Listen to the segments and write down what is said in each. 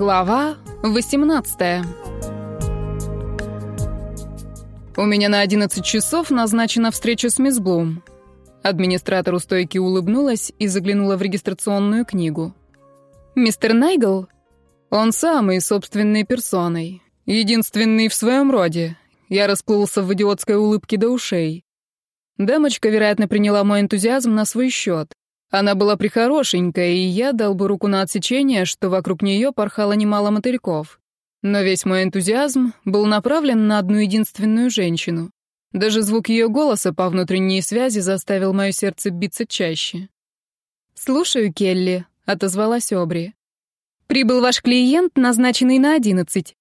Глава 18 У меня на 11 часов назначена встреча с мисс Блум. Администратор у стойки улыбнулась и заглянула в регистрационную книгу. «Мистер Найгл?» «Он самый, собственной персоной. Единственный в своем роде». Я расплылся в идиотской улыбке до ушей. Дамочка, вероятно, приняла мой энтузиазм на свой счет. Она была прихорошенькая, и я дал бы руку на отсечение, что вокруг нее порхало немало мотыльков. Но весь мой энтузиазм был направлен на одну единственную женщину. Даже звук ее голоса по внутренней связи заставил мое сердце биться чаще. «Слушаю, Келли», — отозвалась Обри. «Прибыл ваш клиент, назначенный на одиннадцать».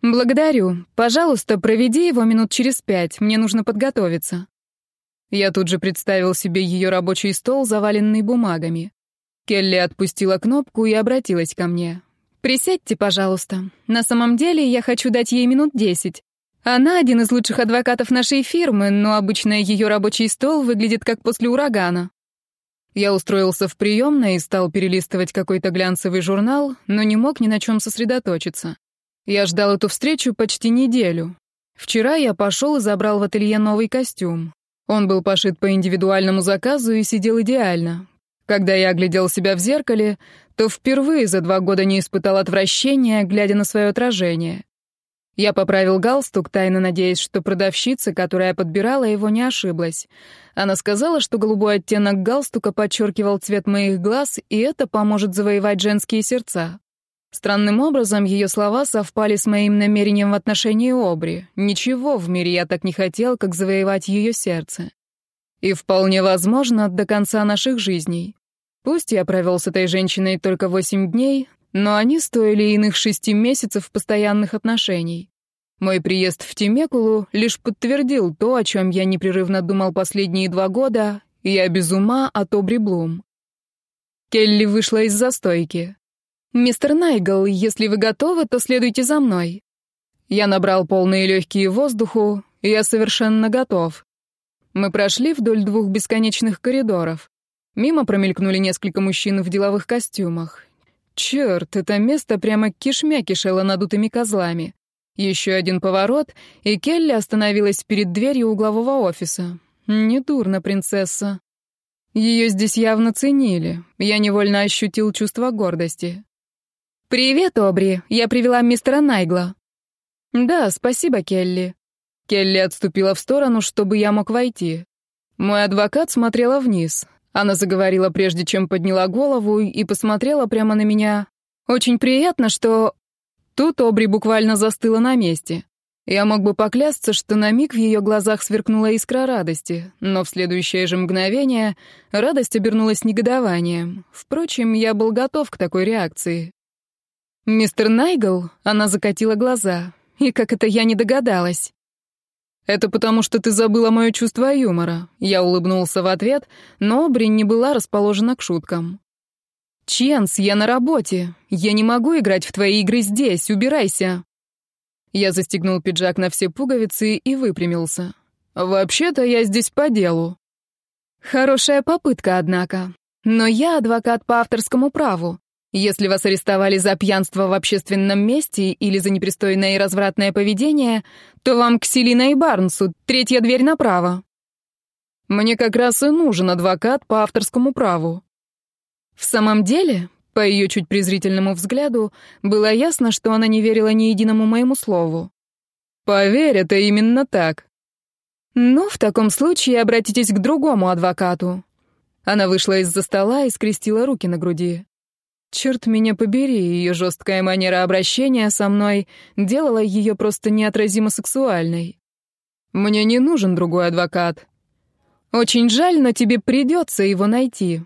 «Благодарю. Пожалуйста, проведи его минут через пять. Мне нужно подготовиться». Я тут же представил себе ее рабочий стол, заваленный бумагами. Келли отпустила кнопку и обратилась ко мне. «Присядьте, пожалуйста. На самом деле я хочу дать ей минут десять. Она один из лучших адвокатов нашей фирмы, но обычно ее рабочий стол выглядит как после урагана». Я устроился в приемной и стал перелистывать какой-то глянцевый журнал, но не мог ни на чем сосредоточиться. Я ждал эту встречу почти неделю. Вчера я пошел и забрал в ателье новый костюм. Он был пошит по индивидуальному заказу и сидел идеально. Когда я оглядел себя в зеркале, то впервые за два года не испытал отвращения, глядя на свое отражение. Я поправил галстук, тайно надеясь, что продавщица, которая подбирала его, не ошиблась. Она сказала, что голубой оттенок галстука подчеркивал цвет моих глаз, и это поможет завоевать женские сердца. Странным образом ее слова совпали с моим намерением в отношении Обри. Ничего в мире я так не хотел, как завоевать ее сердце. И вполне возможно, до конца наших жизней. Пусть я провел с этой женщиной только восемь дней, но они стоили иных шести месяцев постоянных отношений. Мой приезд в Тимекулу лишь подтвердил то, о чем я непрерывно думал последние два года, и я без ума от Обри Блум. Келли вышла из застойки. «Мистер Найгл, если вы готовы, то следуйте за мной». Я набрал полные легкие воздуху, и я совершенно готов. Мы прошли вдоль двух бесконечных коридоров. Мимо промелькнули несколько мужчин в деловых костюмах. Черт, это место прямо кишмя кишело надутыми козлами. Еще один поворот, и Келли остановилась перед дверью углового офиса. Недурно, принцесса. Ее здесь явно ценили. Я невольно ощутил чувство гордости. «Привет, Обри. Я привела мистера Найгла». «Да, спасибо, Келли». Келли отступила в сторону, чтобы я мог войти. Мой адвокат смотрела вниз. Она заговорила, прежде чем подняла голову, и посмотрела прямо на меня. «Очень приятно, что...» Тут Обри буквально застыла на месте. Я мог бы поклясться, что на миг в ее глазах сверкнула искра радости, но в следующее же мгновение радость обернулась негодованием. Впрочем, я был готов к такой реакции. «Мистер Найгл?» — она закатила глаза. «И как это я не догадалась?» «Это потому, что ты забыла мое чувство юмора», — я улыбнулся в ответ, но Брин не была расположена к шуткам. «Ченс, я на работе. Я не могу играть в твои игры здесь. Убирайся». Я застегнул пиджак на все пуговицы и выпрямился. «Вообще-то я здесь по делу». Хорошая попытка, однако. Но я адвокат по авторскому праву. Если вас арестовали за пьянство в общественном месте или за непристойное и развратное поведение, то вам к Селина и Барнсу, третья дверь направо. Мне как раз и нужен адвокат по авторскому праву. В самом деле, по ее чуть презрительному взгляду, было ясно, что она не верила ни единому моему слову. Поверь, это именно так. Ну, в таком случае обратитесь к другому адвокату. Она вышла из-за стола и скрестила руки на груди. Черт меня побери, ее жесткая манера обращения со мной делала ее просто неотразимо сексуальной. Мне не нужен другой адвокат. Очень жаль, но тебе придется его найти.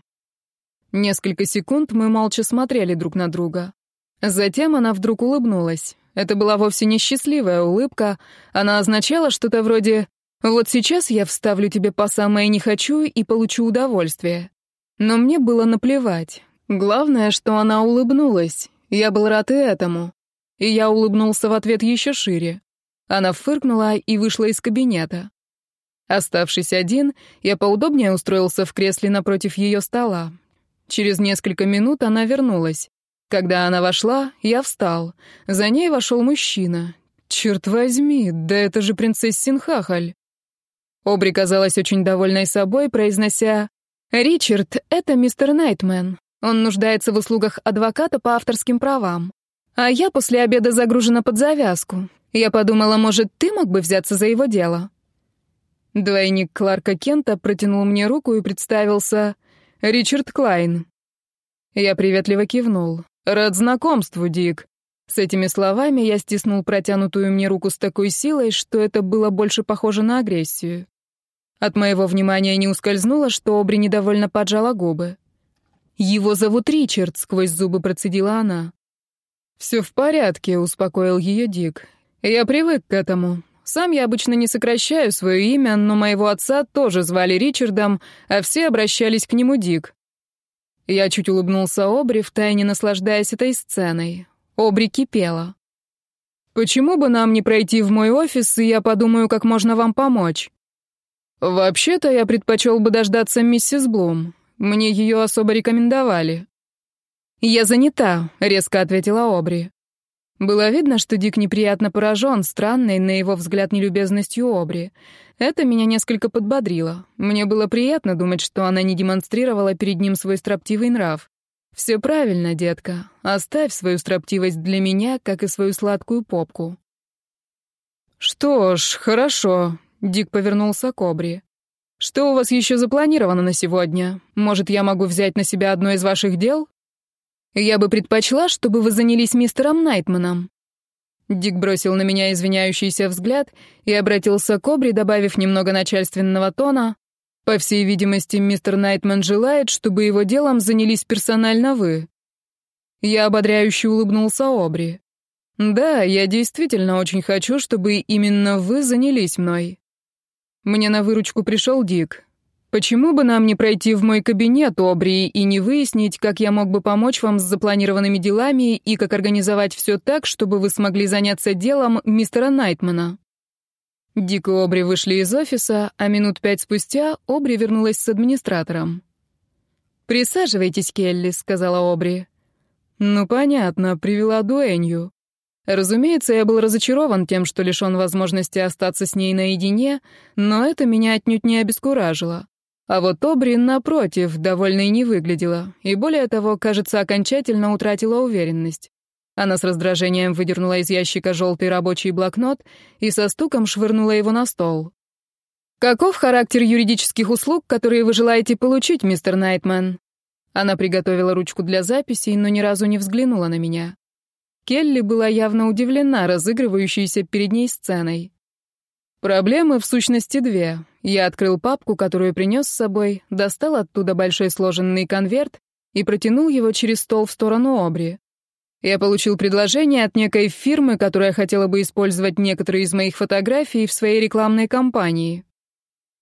Несколько секунд мы молча смотрели друг на друга. Затем она вдруг улыбнулась. Это была вовсе не счастливая улыбка, она означала что-то вроде «Вот сейчас я вставлю тебе по самое не хочу и получу удовольствие». Но мне было наплевать. Главное, что она улыбнулась. Я был рад и этому. И я улыбнулся в ответ еще шире. Она фыркнула и вышла из кабинета. Оставшись один, я поудобнее устроился в кресле напротив ее стола. Через несколько минут она вернулась. Когда она вошла, я встал. За ней вошел мужчина. Черт возьми, да это же принцессин Хахаль. Обри казалась очень довольной собой, произнося «Ричард, это мистер Найтмен. Он нуждается в услугах адвоката по авторским правам. А я после обеда загружена под завязку. Я подумала, может, ты мог бы взяться за его дело?» Двойник Кларка Кента протянул мне руку и представился «Ричард Клайн». Я приветливо кивнул. «Рад знакомству, Дик». С этими словами я стиснул протянутую мне руку с такой силой, что это было больше похоже на агрессию. От моего внимания не ускользнуло, что Обри недовольно поджала губы. «Его зовут Ричард», — сквозь зубы процедила она. «Все в порядке», — успокоил ее Дик. «Я привык к этому. Сам я обычно не сокращаю свое имя, но моего отца тоже звали Ричардом, а все обращались к нему Дик». Я чуть улыбнулся Обри, втайне наслаждаясь этой сценой. Обри кипела. «Почему бы нам не пройти в мой офис, и я подумаю, как можно вам помочь?» «Вообще-то я предпочел бы дождаться миссис Блум. Мне ее особо рекомендовали». «Я занята», — резко ответила Обри. Было видно, что Дик неприятно поражен странной, на его взгляд, нелюбезностью Обри. Это меня несколько подбодрило. Мне было приятно думать, что она не демонстрировала перед ним свой строптивый нрав. «Все правильно, детка. Оставь свою строптивость для меня, как и свою сладкую попку». «Что ж, хорошо», — Дик повернулся к Обри. Что у вас еще запланировано на сегодня? Может, я могу взять на себя одно из ваших дел? Я бы предпочла, чтобы вы занялись мистером Найтманом. Дик бросил на меня извиняющийся взгляд и обратился к Обри, добавив немного начальственного тона. По всей видимости, мистер Найтман желает, чтобы его делом занялись персонально вы. Я ободряюще улыбнулся Обри. Да, я действительно очень хочу, чтобы именно вы занялись мной. Мне на выручку пришел Дик. Почему бы нам не пройти в мой кабинет, Обри, и не выяснить, как я мог бы помочь вам с запланированными делами и как организовать все так, чтобы вы смогли заняться делом мистера Найтмана?» Дик и Обри вышли из офиса, а минут пять спустя Обри вернулась с администратором. «Присаживайтесь, Келли», — сказала Обри. «Ну, понятно, привела дуэнью. Разумеется, я был разочарован тем, что лишён возможности остаться с ней наедине, но это меня отнюдь не обескуражило. А вот Обри, напротив, довольной не выглядела, и более того, кажется, окончательно утратила уверенность. Она с раздражением выдернула из ящика желтый рабочий блокнот и со стуком швырнула его на стол. «Каков характер юридических услуг, которые вы желаете получить, мистер Найтман?» Она приготовила ручку для записей, но ни разу не взглянула на меня. Келли была явно удивлена разыгрывающейся перед ней сценой. Проблемы, в сущности, две. Я открыл папку, которую принес с собой, достал оттуда большой сложенный конверт и протянул его через стол в сторону Обри. Я получил предложение от некой фирмы, которая хотела бы использовать некоторые из моих фотографий в своей рекламной кампании.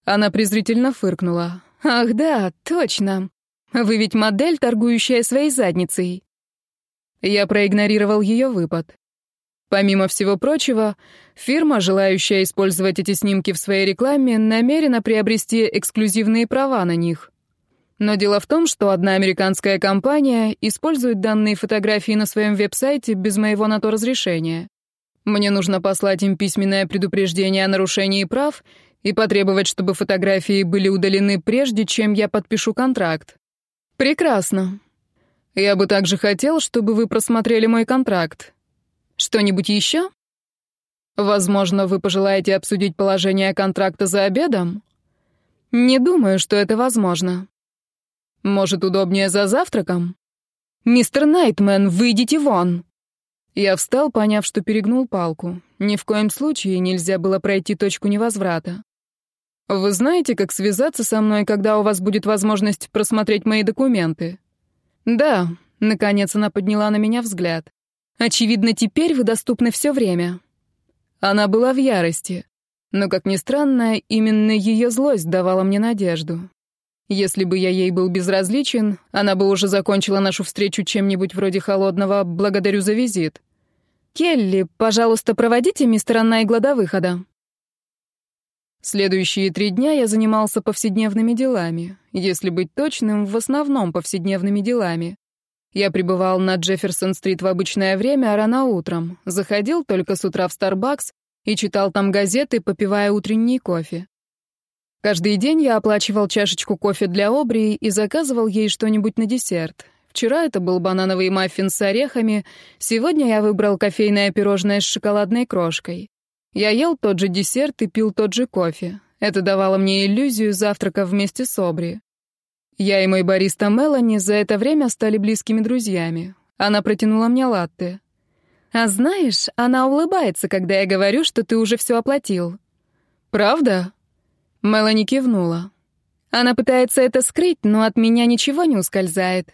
Она презрительно фыркнула. «Ах да, точно. Вы ведь модель, торгующая своей задницей». Я проигнорировал ее выпад. Помимо всего прочего, фирма, желающая использовать эти снимки в своей рекламе, намерена приобрести эксклюзивные права на них. Но дело в том, что одна американская компания использует данные фотографии на своем веб-сайте без моего на то разрешения. Мне нужно послать им письменное предупреждение о нарушении прав и потребовать, чтобы фотографии были удалены прежде, чем я подпишу контракт. Прекрасно. Я бы также хотел, чтобы вы просмотрели мой контракт. Что-нибудь еще? Возможно, вы пожелаете обсудить положение контракта за обедом? Не думаю, что это возможно. Может, удобнее за завтраком? Мистер Найтмен, выйдите вон! Я встал, поняв, что перегнул палку. Ни в коем случае нельзя было пройти точку невозврата. Вы знаете, как связаться со мной, когда у вас будет возможность просмотреть мои документы? «Да», — наконец она подняла на меня взгляд. «Очевидно, теперь вы доступны все время». Она была в ярости. Но, как ни странно, именно ее злость давала мне надежду. Если бы я ей был безразличен, она бы уже закончила нашу встречу чем-нибудь вроде холодного «благодарю за визит». «Келли, пожалуйста, проводите мистера Найгла до выхода». Следующие три дня я занимался повседневными делами, если быть точным, в основном повседневными делами. Я пребывал на Джефферсон-стрит в обычное время, а рано утром. Заходил только с утра в Starbucks и читал там газеты, попивая утренний кофе. Каждый день я оплачивал чашечку кофе для Обри и заказывал ей что-нибудь на десерт. Вчера это был банановый маффин с орехами, сегодня я выбрал кофейное пирожное с шоколадной крошкой. Я ел тот же десерт и пил тот же кофе. Это давало мне иллюзию завтрака вместе с Обри. Я и мой бариста Мелани за это время стали близкими друзьями. Она протянула мне латте. «А знаешь, она улыбается, когда я говорю, что ты уже все оплатил». «Правда?» Мелани кивнула. Она пытается это скрыть, но от меня ничего не ускользает.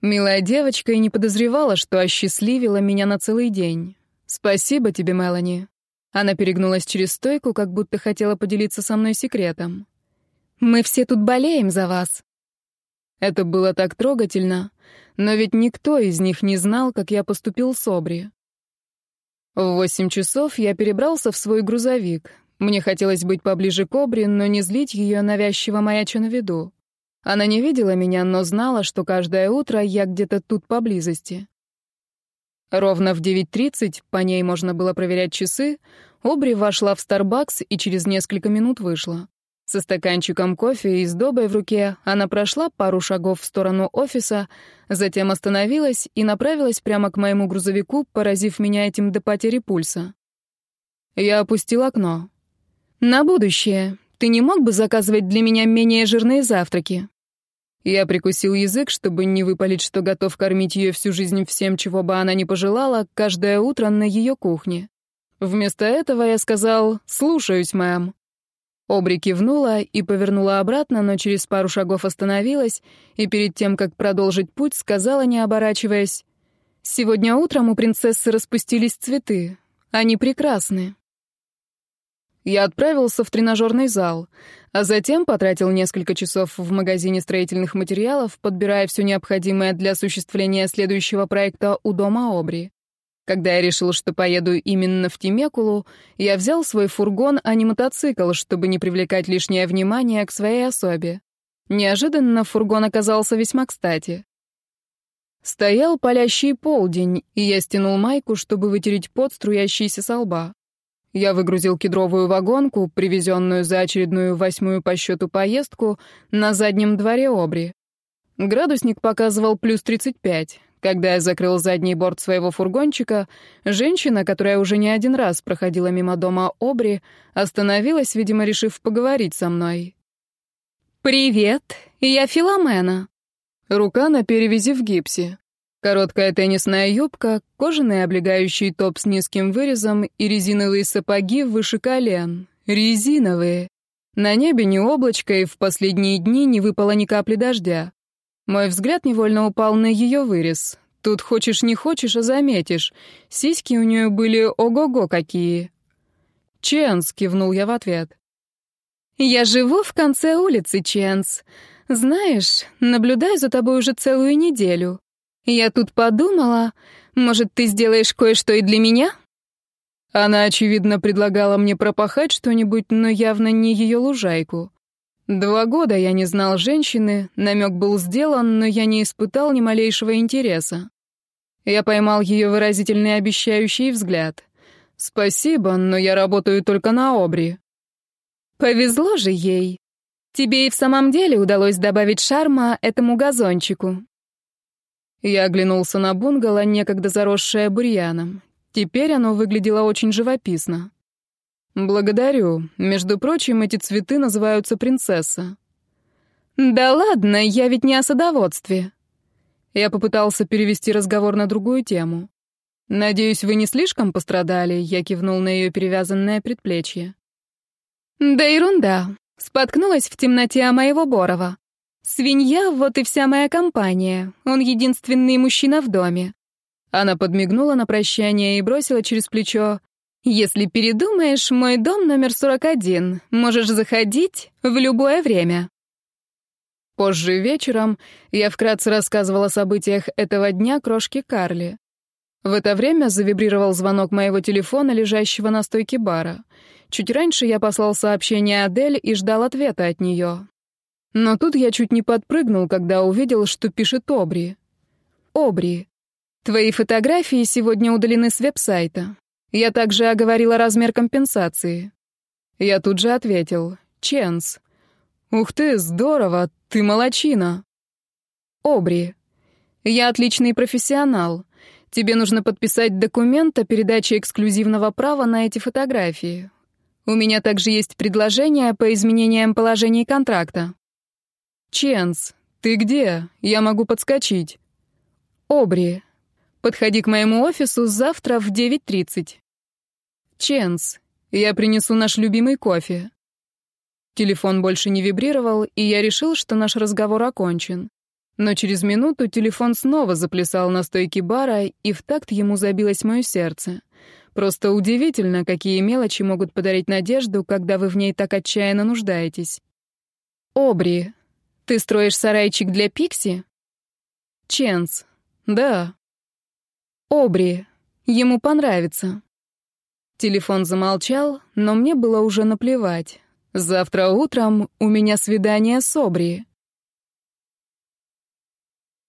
Милая девочка и не подозревала, что осчастливила меня на целый день. Спасибо тебе, Мелани. Она перегнулась через стойку, как будто хотела поделиться со мной секретом. «Мы все тут болеем за вас». Это было так трогательно, но ведь никто из них не знал, как я поступил с Обри. В восемь часов я перебрался в свой грузовик. Мне хотелось быть поближе к Обри, но не злить ее навязчиво маяча на виду. Она не видела меня, но знала, что каждое утро я где-то тут поблизости. Ровно в 9.30, по ней можно было проверять часы, Обри вошла в Starbucks и через несколько минут вышла. Со стаканчиком кофе и с добой в руке она прошла пару шагов в сторону офиса, затем остановилась и направилась прямо к моему грузовику, поразив меня этим до потери пульса. Я опустил окно. «На будущее. Ты не мог бы заказывать для меня менее жирные завтраки?» Я прикусил язык, чтобы не выпалить, что готов кормить ее всю жизнь всем, чего бы она ни пожелала, каждое утро на ее кухне. Вместо этого я сказал «слушаюсь, мэм». Обри кивнула и повернула обратно, но через пару шагов остановилась и перед тем, как продолжить путь, сказала, не оборачиваясь, «Сегодня утром у принцессы распустились цветы. Они прекрасны». Я отправился в тренажерный зал, а затем потратил несколько часов в магазине строительных материалов, подбирая все необходимое для осуществления следующего проекта у дома Обри. Когда я решил, что поеду именно в Тимекулу, я взял свой фургон, а не мотоцикл, чтобы не привлекать лишнее внимание к своей особе. Неожиданно фургон оказался весьма кстати. Стоял палящий полдень, и я стянул майку, чтобы вытереть пот, струящийся со лба. Я выгрузил кедровую вагонку, привезенную за очередную восьмую по счету поездку, на заднем дворе обри. Градусник показывал плюс 35. Когда я закрыл задний борт своего фургончика, женщина, которая уже не один раз проходила мимо дома обри, остановилась, видимо, решив поговорить со мной. «Привет, я Филомена». Рука на перевязи в гипсе. Короткая теннисная юбка, кожаный облегающий топ с низким вырезом и резиновые сапоги выше колен. Резиновые. На небе ни облачко, и в последние дни не выпало ни капли дождя. Мой взгляд невольно упал на ее вырез. Тут хочешь не хочешь, а заметишь. Сиськи у нее были ого-го какие. «Ченс», — кивнул я в ответ. «Я живу в конце улицы, Ченс. Знаешь, наблюдаю за тобой уже целую неделю. Я тут подумала, может, ты сделаешь кое-что и для меня? Она, очевидно, предлагала мне пропахать что-нибудь, но явно не ее лужайку. Два года я не знал женщины, намек был сделан, но я не испытал ни малейшего интереса. Я поймал ее выразительный обещающий взгляд. «Спасибо, но я работаю только на обри». «Повезло же ей. Тебе и в самом деле удалось добавить шарма этому газончику», я оглянулся на бунгало, некогда заросшее бурьяном. Теперь оно выглядело очень живописно. «Благодарю. Между прочим, эти цветы называются принцесса». «Да ладно, я ведь не о садоводстве». Я попытался перевести разговор на другую тему. «Надеюсь, вы не слишком пострадали?» Я кивнул на ее перевязанное предплечье. «Да ерунда. Споткнулась в темноте о моего Борова. Свинья — вот и вся моя компания. Он единственный мужчина в доме. Она подмигнула на прощание и бросила через плечо. «Если передумаешь, мой дом номер 41. Можешь заходить в любое время». Позже вечером я вкратце рассказывала о событиях этого дня крошки Карли. В это время завибрировал звонок моего телефона, лежащего на стойке бара. Чуть раньше я послал сообщение Адель и ждал ответа от нее. Но тут я чуть не подпрыгнул, когда увидел, что пишет Обри. «Обри, твои фотографии сегодня удалены с веб-сайта. Я также оговорила размер компенсации». Я тут же ответил. «Ченс». «Ух ты, здорово, ты молочина». «Обри, я отличный профессионал. Тебе нужно подписать документ о передаче эксклюзивного права на эти фотографии. У меня также есть предложение по изменениям положений контракта. Ченс, ты где? Я могу подскочить». «Обри, подходи к моему офису завтра в 9.30». «Ченс, я принесу наш любимый кофе». Телефон больше не вибрировал, и я решил, что наш разговор окончен. Но через минуту телефон снова заплясал на стойке бара, и в такт ему забилось мое сердце. Просто удивительно, какие мелочи могут подарить надежду, когда вы в ней так отчаянно нуждаетесь. «Обри, ты строишь сарайчик для Пикси? Ченс. Да. Обри. Ему понравится. Телефон замолчал, но мне было уже наплевать. Завтра утром у меня свидание с Обри.